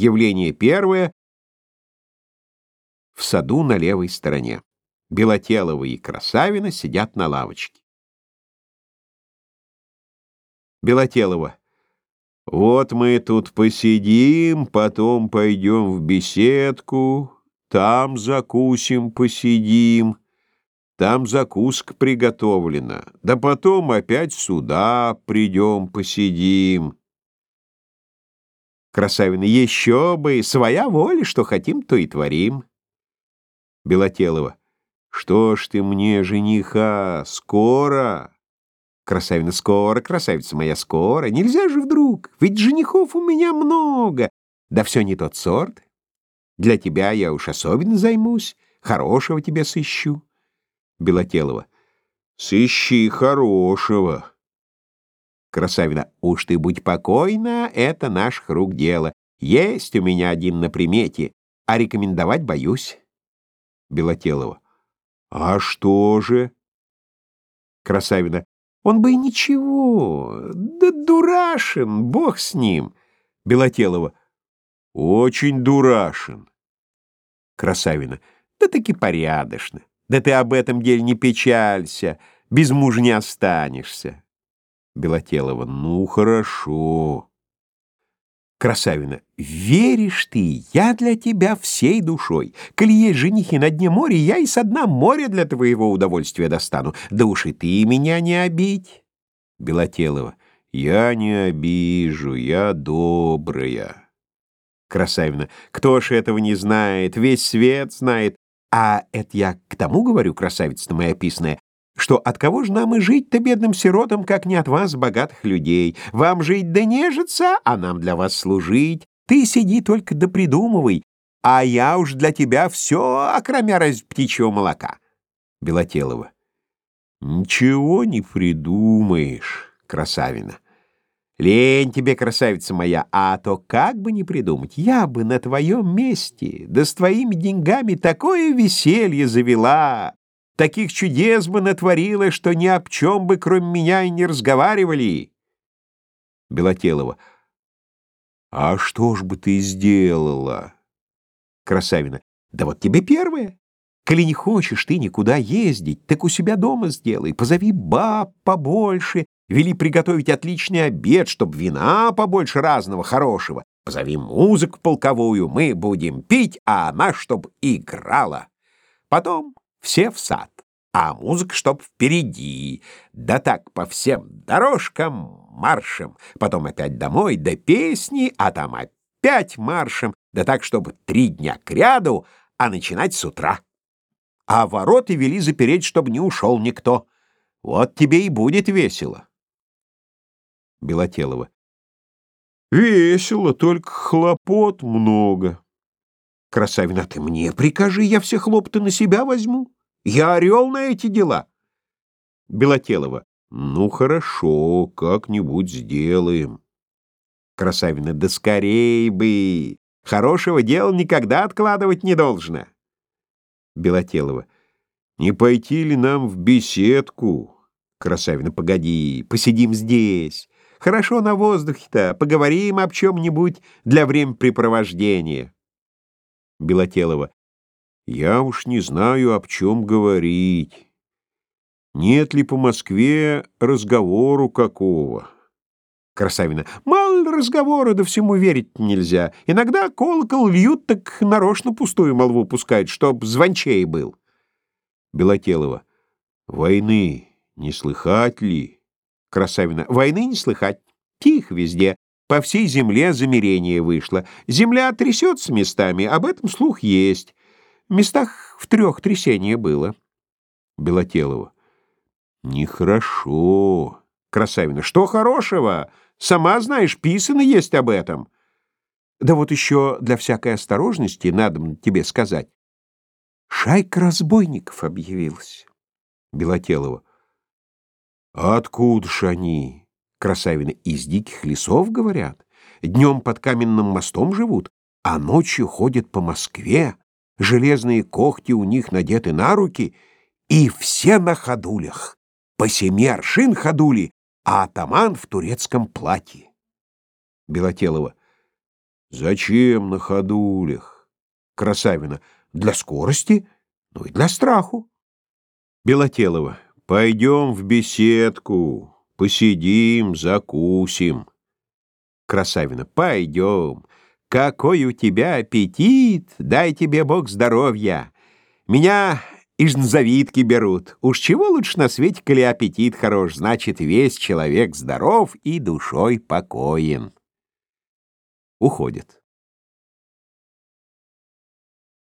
Явление первое. В саду на левой стороне. Белотелова и Красавина сидят на лавочке. Белотелова. Вот мы тут посидим, потом пойдем в беседку, там закусим, посидим, там закуска приготовлена, да потом опять сюда придем, посидим. Красавина, еще бы, своя воля, что хотим, то и творим. Белотелова, что ж ты мне, жениха, скоро? Красавина, скоро, красавица моя, скоро. Нельзя же вдруг, ведь женихов у меня много. Да все не тот сорт. Для тебя я уж особенно займусь, хорошего тебе сыщу. Белотелова, сыщи хорошего. Красавина, уж ты будь покойна, это наших рук дело. Есть у меня один на примете, а рекомендовать боюсь. Белотелова, а что же? Красавина, он бы и ничего, да дурашен, бог с ним. Белотелова. Очень дурашен. Красавина. Да таки порядочно. Да ты об этом деле не печалься, без мужа не останешься. Белотелова. Ну, хорошо. Красавина. Веришь ты, я для тебя всей душой. Коли есть женихи на дне моря, я и со дна моря для твоего удовольствия достану. Да уж и ты меня не обидь. Белотелова. Я не обижу, я добрая. Красавина. Кто ж этого не знает? Весь свет знает. А это я к тому говорю, красавица моя писная, что от кого же нам и жить-то, бедным сиротам, как не от вас, богатых людей? Вам жить да нежиться, а нам для вас служить. Ты сиди только да придумывай, а я уж для тебя все, окромя раз птичьего молока. Белотелова. Ничего не придумаешь, красавина. Лень тебе, красавица моя, а то как бы не придумать, я бы на твоем месте, да с твоими деньгами такое веселье завела, Таких чудес бы натворила, что ни об чем бы, кроме меня, и не разговаривали. Белотелова. А что ж бы ты сделала? Красавина. Да вот тебе первое. Коли не хочешь ты никуда ездить, так у себя дома сделай. Позови баб побольше, вели приготовить отличный обед, чтоб вина побольше разного хорошего. Позови музыку полковую, мы будем пить, а она чтоб играла. Потом все в сад, а музыка чтоб впереди, да так по всем дорожкам маршем, потом опять домой, да песни, а там опять маршем, да так, чтобы три дня кряду, а начинать с утра. А вороты вели запереть, чтобы не ушел никто. Вот тебе и будет весело. Белотелова. Весело, только хлопот много. Красавина, ты мне прикажи, я все хлопоты на себя возьму. Я орел на эти дела. Белотелова. Ну, хорошо, как-нибудь сделаем. Красавина. Да скорей бы. Хорошего дела никогда откладывать не должно. Белотелова. Не пойти ли нам в беседку? Красавина. Погоди, посидим здесь. Хорошо на воздухе-то, поговорим об чем-нибудь для времяпрепровождения. Белотелова. Я уж не знаю, об чем говорить. Нет ли по Москве разговору какого? Красавина. Мало разговора, да всему верить нельзя. Иногда колокол льют, так нарочно пустую молву пускают, чтоб звончей был. Белотелова. Войны не слыхать ли? Красавина. Войны не слыхать. Тихо везде. По всей земле замерение вышло. Земля трясется местами, об этом слух есть. В местах в трех трясение было. Белотелова. Нехорошо. Красавина. Что хорошего? Сама знаешь, писано есть об этом. Да вот еще для всякой осторожности надо тебе сказать. Шайка разбойников объявилась. Белотелова. откуда ж они? Красавина. Из диких лесов, говорят. Днем под каменным мостом живут, а ночью ходят по Москве. Железные когти у них надеты на руки, и все на ходулях. По семи аршин ходули, а атаман в турецком платье. Белотелова. Зачем на ходулях? Красавина. Для скорости, ну и для страху. Белотелова. Пойдем в беседку, посидим, закусим. Красавина. Пойдем. Какой у тебя аппетит! Дай тебе Бог здоровья! Меня из завидки берут. Уж чего лучше на свете, коли аппетит хорош, значит, весь человек здоров и душой покоен. Уходит.